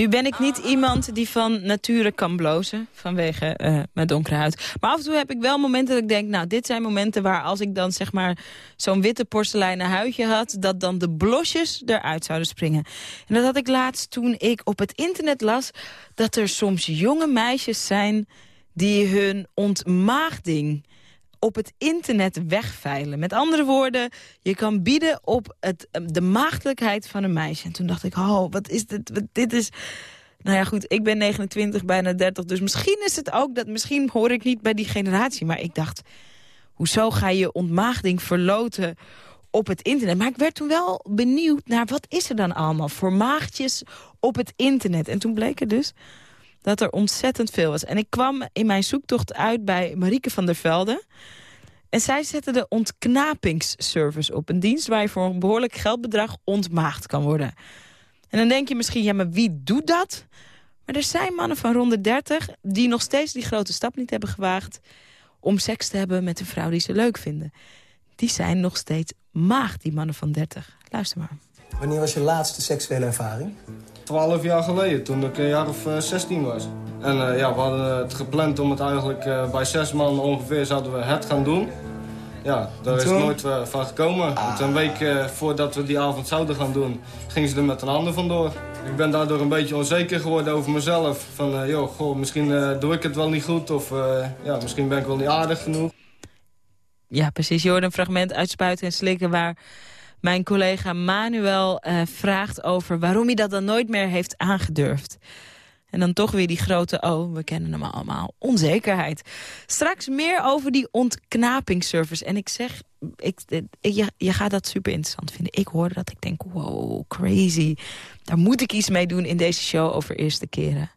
Nu ben ik niet iemand die van nature kan blozen vanwege eh, mijn donkere huid. Maar af en toe heb ik wel momenten dat ik denk... nou, dit zijn momenten waar als ik dan zeg maar zo'n witte porseleinen huidje had... dat dan de blosjes eruit zouden springen. En dat had ik laatst toen ik op het internet las... dat er soms jonge meisjes zijn die hun ontmaagding op het internet wegveilen. Met andere woorden, je kan bieden op het, de maagdelijkheid van een meisje. En toen dacht ik, oh, wat is dit? Wat, dit is... Nou ja, goed, ik ben 29, bijna 30, dus misschien is het ook dat... Misschien hoor ik niet bij die generatie, maar ik dacht... Hoezo ga je ontmaagding verloten op het internet? Maar ik werd toen wel benieuwd naar wat is er dan allemaal voor maagdjes op het internet. En toen bleek het dus dat er ontzettend veel was. En ik kwam in mijn zoektocht uit bij Marieke van der Velde. En zij zette de ontknapingsservice op. Een dienst waar je voor een behoorlijk geldbedrag ontmaagd kan worden. En dan denk je misschien, ja, maar wie doet dat? Maar er zijn mannen van rond de 30 die nog steeds die grote stap niet hebben gewaagd... om seks te hebben met een vrouw die ze leuk vinden. Die zijn nog steeds maag, die mannen van 30. Luister maar. Wanneer was je laatste seksuele ervaring? Twaalf jaar geleden, toen ik een jaar of eh, 16 was. En eh, ja, we hadden het gepland om het eigenlijk eh, bij zes man ongeveer zouden we het gaan doen. Ja, daar is nooit eh, van gekomen. Want een week eh, voordat we die avond zouden gaan doen, gingen ze er met een ander vandoor. Ik ben daardoor een beetje onzeker geworden over mezelf. Van, eh, joh, goh, misschien eh, doe ik het wel niet goed of eh, ja, misschien ben ik wel niet aardig genoeg. Ja, precies. Je hoort een fragment uit Spuiten en Slikken... waar mijn collega Manuel eh, vraagt over waarom hij dat dan nooit meer heeft aangedurfd. En dan toch weer die grote, oh, we kennen hem allemaal, onzekerheid. Straks meer over die ontknapingsservice. En ik zeg, ik, ik- je, je gaat dat super interessant vinden. Ik hoorde dat, ik denk, wow, crazy. Daar moet ik iets mee doen in deze show over eerste keren.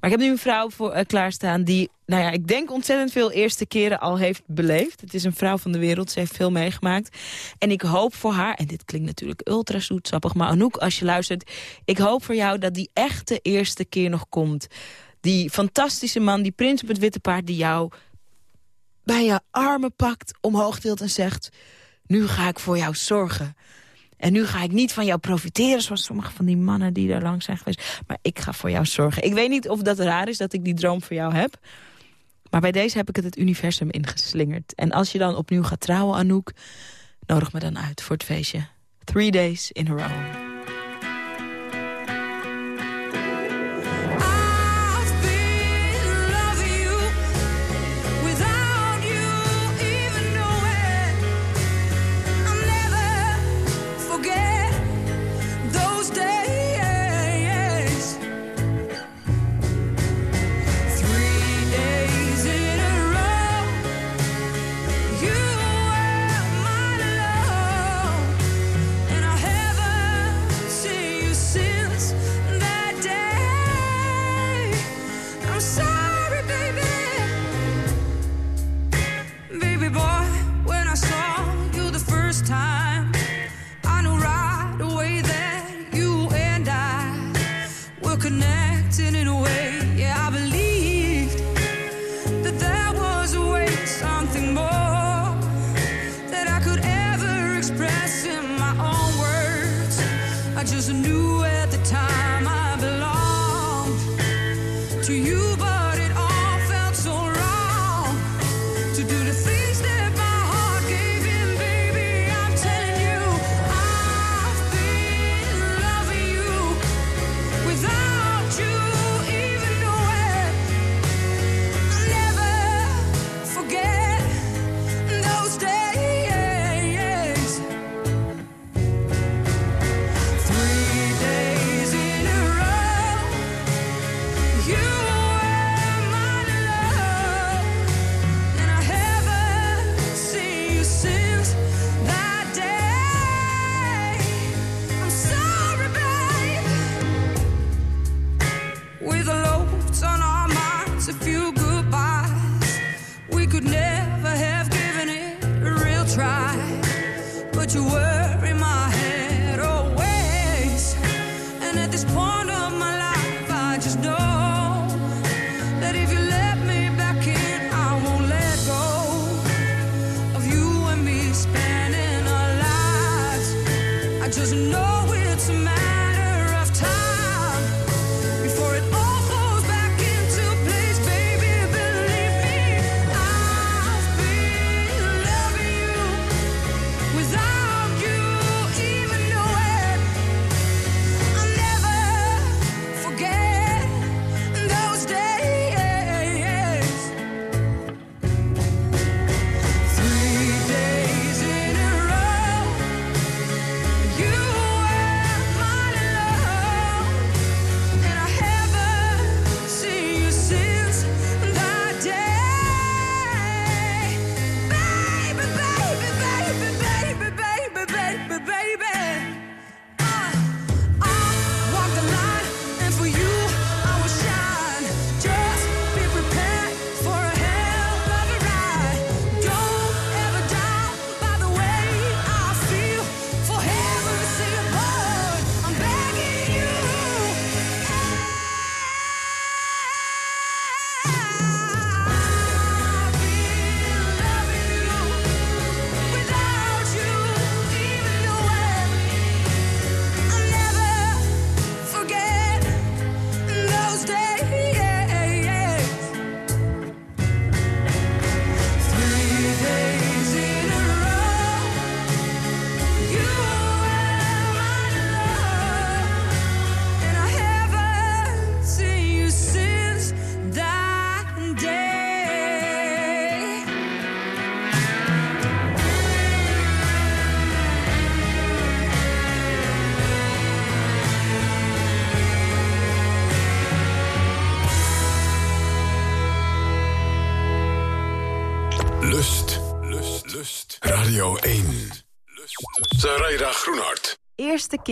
Maar ik heb nu een vrouw voor, eh, klaarstaan die, nou ja, ik denk ontzettend veel eerste keren al heeft beleefd. Het is een vrouw van de wereld, ze heeft veel meegemaakt. En ik hoop voor haar, en dit klinkt natuurlijk ultra zoetsappig, maar Anouk, als je luistert, ik hoop voor jou dat die echte eerste keer nog komt. Die fantastische man, die prins op het witte paard, die jou bij je armen pakt, omhoog tilt en zegt... nu ga ik voor jou zorgen. En nu ga ik niet van jou profiteren, zoals sommige van die mannen die daar lang zijn geweest. Maar ik ga voor jou zorgen. Ik weet niet of dat raar is dat ik die droom voor jou heb. Maar bij deze heb ik het het universum ingeslingerd. En als je dan opnieuw gaat trouwen, Anouk, nodig me dan uit voor het feestje. Three days in a row. There's a new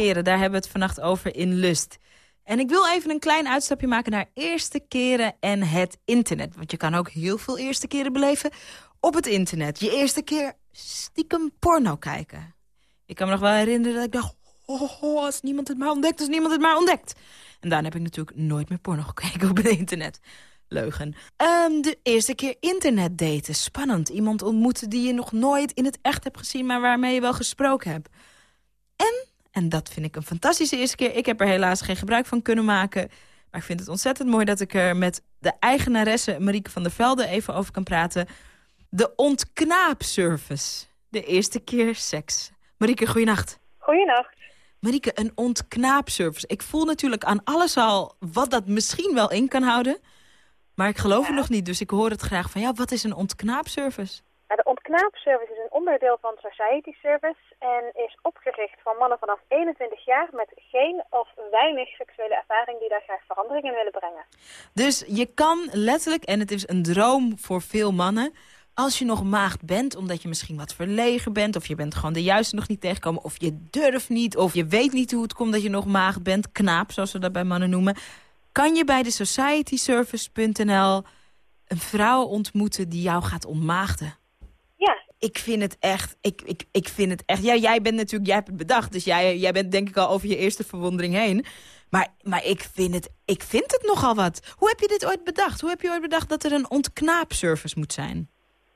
keren, daar hebben we het vannacht over in Lust. En ik wil even een klein uitstapje maken naar eerste keren en het internet. Want je kan ook heel veel eerste keren beleven op het internet. Je eerste keer stiekem porno kijken. Ik kan me nog wel herinneren dat ik dacht... Oh, als niemand het maar ontdekt, als niemand het maar ontdekt. En daarna heb ik natuurlijk nooit meer porno gekeken op het internet. Leugen. Ehm, de eerste keer internet daten. Spannend. Iemand ontmoeten die je nog nooit in het echt hebt gezien... maar waarmee je wel gesproken hebt. En, en dat vind ik een fantastische eerste keer... ik heb er helaas geen gebruik van kunnen maken... maar ik vind het ontzettend mooi dat ik er met de eigenaresse... Marieke van der Velde even over kan praten. De ontknaapservice. De eerste keer seks. Marieke, goeienacht. Goeienacht. Marieke, een ontknaapservice. Ik voel natuurlijk aan alles al wat dat misschien wel in kan houden. Maar ik geloof het nog niet, dus ik hoor het graag van jou. Wat is een ontknaapservice? Nou, de ontknaapservice is een onderdeel van Society Service en is opgericht van mannen vanaf 21 jaar met geen of weinig seksuele ervaring die daar graag verandering in willen brengen. Dus je kan letterlijk, en het is een droom voor veel mannen... als je nog maagd bent, omdat je misschien wat verlegen bent... of je bent gewoon de juiste nog niet tegengekomen... of je durft niet, of je weet niet hoe het komt dat je nog maagd bent... knaap, zoals we dat bij mannen noemen... kan je bij de societyservice.nl een vrouw ontmoeten die jou gaat ontmaagden. Ik vind het echt, ik, ik, ik vind het echt... Ja, jij bent natuurlijk, jij hebt het bedacht, dus jij, jij bent denk ik al over je eerste verwondering heen. Maar, maar ik, vind het, ik vind het nogal wat. Hoe heb je dit ooit bedacht? Hoe heb je ooit bedacht dat er een ontknaapservice moet zijn?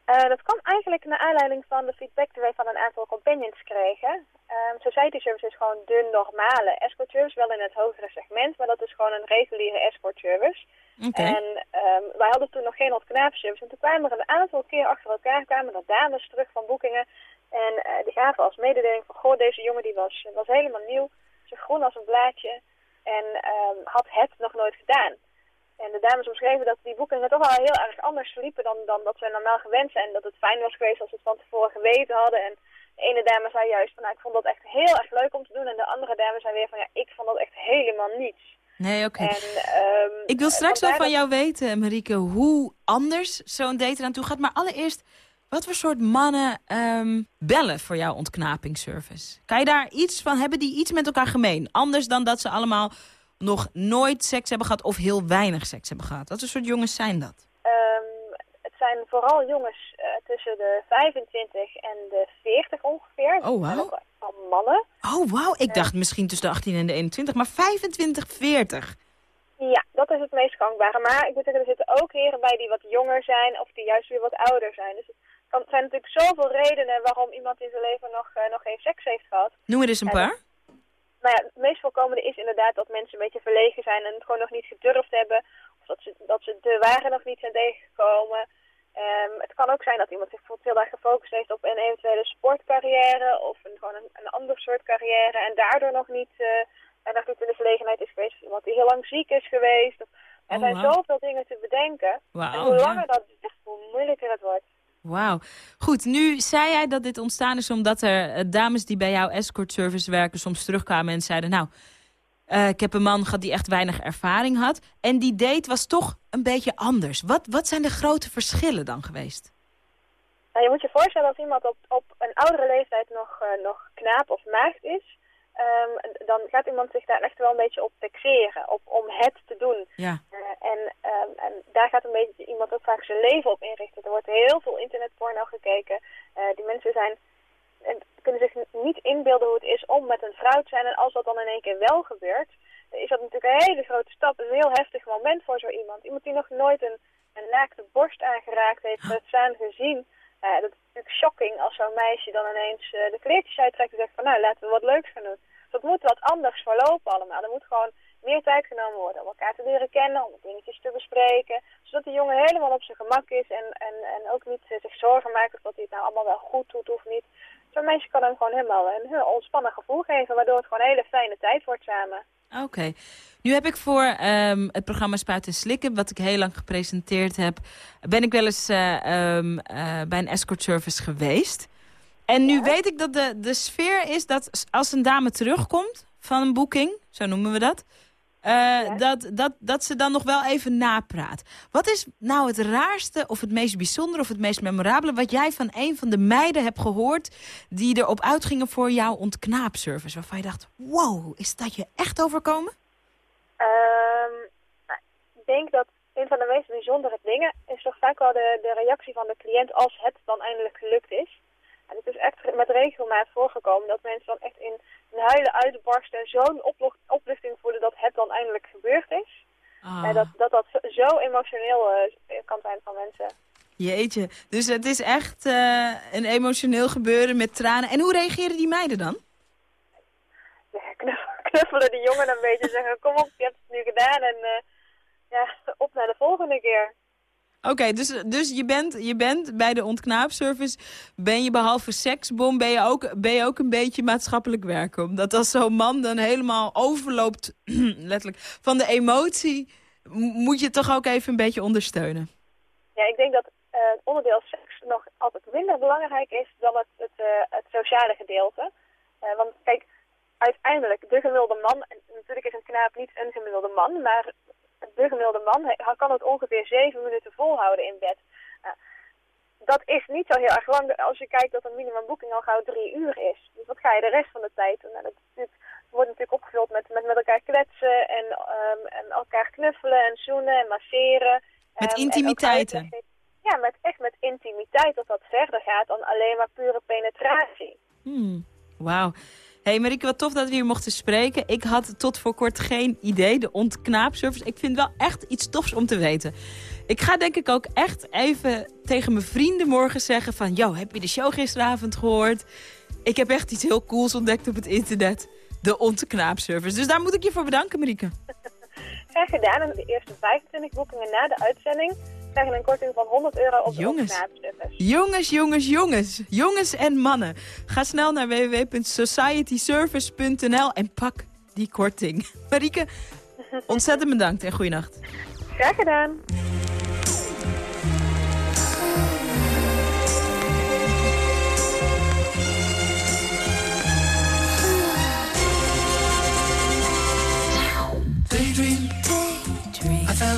Eh, dat kwam eigenlijk naar aanleiding van de feedback die wij van een aantal companions kregen. Ehm, Society Service is gewoon de normale escort service, wel in het hogere segment, maar dat is gewoon een reguliere escort service. En ehm, wij hadden toen nog geen ontknaapservice. En toen kwamen er een aantal keer achter elkaar kwamen er dames terug van boekingen. En eh, die gaven als mededeling van, goh, deze jongen die was, was helemaal nieuw. Zo groen als een blaadje. En ehm, had het nog nooit gedaan. En de dames omschreven dat die boekingen toch wel heel erg anders verliepen dan, dan dat ze normaal gewend zijn. Dat het fijn was geweest als ze het van tevoren geweten hadden. En de ene dame zei juist van, nou, ik vond dat echt heel erg leuk om te doen. En de andere dame zei weer van, ja, ik vond dat echt helemaal niets. Nee, oké. Ehm, Ik wil straks wel van dat- jou weten, Marieke, hoe anders zo'n date eraan toe gaat. Maar allereerst, wat voor soort mannen ehm, bellen voor jouw ontknapingsservice? Kan je daar iets van, hebben die iets met elkaar gemeen? Anders dan dat ze allemaal nog nooit seks hebben gehad of heel weinig seks hebben gehad. Wat voor soort jongens zijn dat? Zijn vooral jongens eh, tussen de 25 en de 40 ongeveer. Oh, wauw. En ook Van mannen. Oh, wauw. Ik dacht misschien tussen de 18 en de 21, maar 25, 40. Ja, dat is het meest gangbare. Maar ik moet zeggen, er zitten ook heren bij die wat jonger zijn of die juist weer wat ouder zijn. Dus het kan, het zijn natuurlijk zoveel redenen waarom iemand in zijn leven nog, eh, nog geen seks heeft gehad. Noem er eens een En- paar. Nou ja, het meest voorkomende is inderdaad dat mensen een beetje verlegen zijn en het gewoon nog niet gedurfd hebben. Of dat ze, dat ze de ware nog niet zijn tegengekomen. Ehm, het kan ook zijn dat iemand zich bijvoorbeeld heel erg gefocust heeft op een eventuele sportcarrière of een, gewoon een, een ander soort carrière en daardoor nog niet, eh, en nog niet in de gelegenheid is geweest. Iemand die heel lang ziek is geweest. Of, er Oh, zijn zoveel dingen te bedenken. En hoe ja. langer dat duurt, hoe moeilijker het wordt. Wauw. Goed, nu zei jij dat dit ontstaan is omdat er eh, dames die bij jouw escort service werken soms terugkwamen en zeiden... nou, eh, ik heb een man gehad die echt weinig ervaring had. En die date was toch een beetje anders. Wat, wat zijn de grote verschillen dan geweest? Nou, je moet je voorstellen als iemand op, op een oudere leeftijd nog, eh, nog knaap of maagd is. ehm, dan gaat iemand zich daar echt wel een beetje op fixeren, op, om het te doen. Ja. Eh, en, ehm, en daar gaat een beetje iemand ook vaak zijn leven op inrichten. Er wordt heel veel internetporno gekeken. Die mensen zijn, en kunnen zich niet inbeelden hoe het is om met een vrouw te zijn. En als dat dan in één keer wel gebeurt, is dat natuurlijk een hele grote stap. Een heel heftig moment voor zo iemand. Iemand die nog nooit een, een naakte borst aangeraakt heeft, het staan gezien. Dat is natuurlijk shocking als zo'n meisje dan ineens eh, de kleertjes uittrekt en zegt van nou laten we wat leuks gaan doen. Dus dat moet wat anders verlopen allemaal. Er moet gewoon meer tijd genomen worden om elkaar te leren kennen, om dingetjes te bespreken. Zodat de jongen helemaal op zijn gemak is en, en, en ook niet eh, zich zorgen maakt of dat hij het nou allemaal wel goed doet of niet. Zo'n meisje kan hem gewoon helemaal een heel ontspannen gevoel geven, waardoor het gewoon een hele fijne tijd wordt samen. Oké. Nu heb ik voor ehm, het programma Spuiten en Slikken, wat ik heel lang gepresenteerd heb, ben ik wel eens eh, ehm, eh, bij een escort service geweest. En nu weet ik dat de, de sfeer is dat als een dame terugkomt van een boeking, zo noemen we dat, eh, dat, dat, dat ze dan nog wel even napraat. Wat is nou het raarste of het meest bijzondere of het meest memorabele... wat jij van een van de meiden hebt gehoord... die erop uitgingen voor jouw ontknaapservice? Waarvan je dacht, wow, is dat je echt overkomen? Ehm, ik denk dat een van de meest bijzondere dingen is toch vaak wel de, de reactie van de cliënt als het dan eindelijk gelukt is. En het is echt met regelmaat voorgekomen dat mensen dan echt in, in huilen uitbarsten en zo'n opluchting voelen dat het dan eindelijk gebeurd is. Ah. En dat, dat dat zo- emotioneel eh, kan zijn van mensen. Jeetje, dus het is echt eh, een emotioneel gebeuren met tranen. En hoe reageren die meiden dan? Knuffelen de jongen een beetje zeggen kom op, je hebt het nu gedaan en eh, ja, op naar de volgende keer. Oké, dus, dus je, bent, je bent bij de ontknaapservice, ben je behalve seksbom, ben je ook, ben je ook een beetje maatschappelijk werken. Omdat als zo'n man dan helemaal overloopt, letterlijk, van de emotie, moet je toch ook even een beetje ondersteunen. Ja, ik denk dat eh, het onderdeel seks nog altijd minder belangrijk is dan het, het, eh, het sociale gedeelte. Eh, want kijk, uiteindelijk, de gemiddelde man, natuurlijk is een knaap niet een gemiddelde man, maar de gemiddelde man hij, kan het ongeveer zeven minuten volhouden in bed. Nou, dat is niet zo heel erg lang als je kijkt dat een minimumboeking al gauw drie uur is. Dus wat ga je de rest van de tijd doen? Nou, dat, wordt natuurlijk opgevuld met, met met elkaar kletsen en, ehm, en elkaar knuffelen en zoenen en masseren. Met Ehm, intimiteiten. Ja, met, echt met intimiteit, dat dat verder gaat dan alleen maar pure penetratie. Hmm, Wauw. Hey Marieke, wat tof dat we hier mochten spreken. Ik had tot voor kort geen idee, de ontknaapservice. Ik vind wel echt iets tofs om te weten. Ik ga denk ik ook echt even tegen mijn vrienden morgen zeggen van... Yo, heb je de show gisteravond gehoord? Ik heb echt iets heel cools ontdekt op het internet. De ontknaapservice. Dus daar moet ik je voor bedanken, Marieke. Graag gedaan. En de eerste 25 boekingen na de uitzending krijgen een korting van 100 euro op de Jongens. ontknaapservice. Jongens, jongens, jongens. Jongens en mannen. Ga snel naar www.societyservice.nl en pak die korting. Marieke, ontzettend bedankt en goeienacht. Graag gedaan.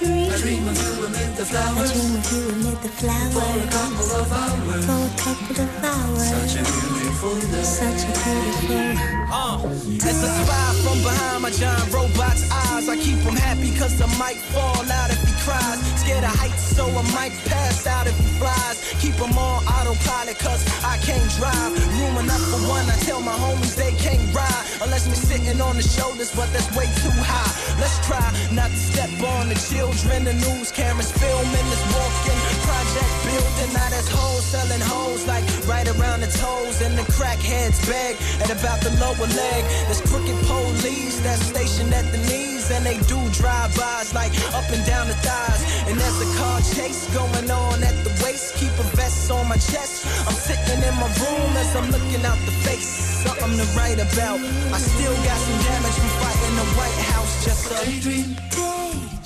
dream of you amid the flowers. For a couple of hours. Such a beautiful day. Uh, as I spy from behind my giant robot's eyes, I keep him happy cause I might fall out if he cries. Scared of heights, so I might pass out if he flies. Keep him on autopilot cause I can't drive. Room enough for one, I tell my homies they can't ride. Unless me sitting on the shoulders, but that's way too high. Let's try not to step on the children. The news cameras filming this walking project building. Now there's hoes selling hoes like right around the toes. And the crackheads beg at about the lower leg. There's crooked police that's stationed at the knees. And they do drive-bys like up and down the thighs. And there's a car chase going on at the waist. Keep a vest on my chest. I'm sitting in my room as I'm looking out the face. Something to write about. I still got some damage from fighting the White House just a Daydream.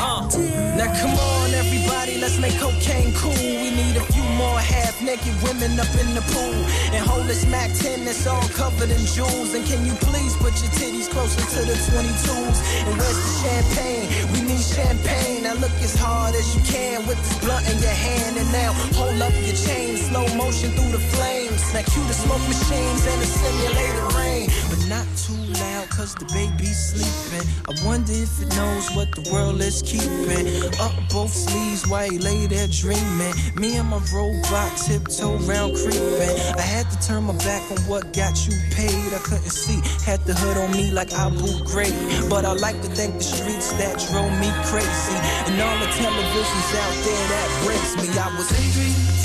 Uh, now come on, everybody, let's make cocaine cool. We need a few more half-naked women up in the pool. And hold this Mac 10 that's all covered in jewels. And can you please put your titties closer to the 22s? And where's the champagne? We need champagne. Now look as hard as you can with this blunt in your hand. And now hold up your chain, slow motion through the flames. Now cue the smoke machines and the simulated rain. Not too loud, cause the baby's sleeping. I wonder if it knows what the world is keeping. Up both sleeves while he lay there dreaming. Me and my robot tiptoe round creeping. I had to turn my back on what got you paid. I couldn't see, had the hood on me like Abu Ghraib. But I like to thank the streets that drove me crazy. And all the televisions out there that breaks me. I was daydreaming.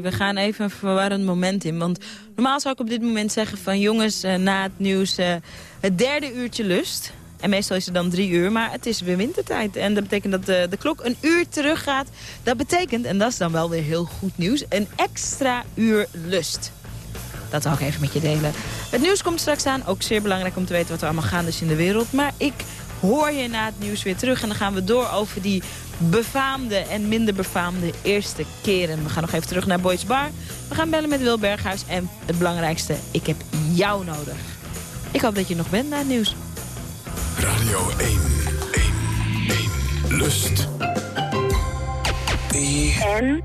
We gaan even een verwarrend moment in. Want normaal zou ik op dit moment zeggen van... jongens, eh, na het nieuws eh, het derde uurtje lust. En meestal is het dan drie uur, maar het is weer wintertijd. En dat betekent dat de, de klok een uur terug gaat. Dat betekent, en dat is dan wel weer heel goed nieuws... een extra uur lust. Dat zou ik even met je delen. Het nieuws komt straks aan. Ook zeer belangrijk om te weten wat er allemaal gaande is in de wereld. Maar ik hoor je na het nieuws weer terug. En dan gaan we door over die befaamde en minder befaamde eerste keren. We gaan nog even terug naar Boys Bar. We gaan bellen met Wil Berghuis. En het belangrijkste, ik heb jou nodig. Ik hoop dat je nog bent na het nieuws. Radio 1, 1, 1. Lust. En?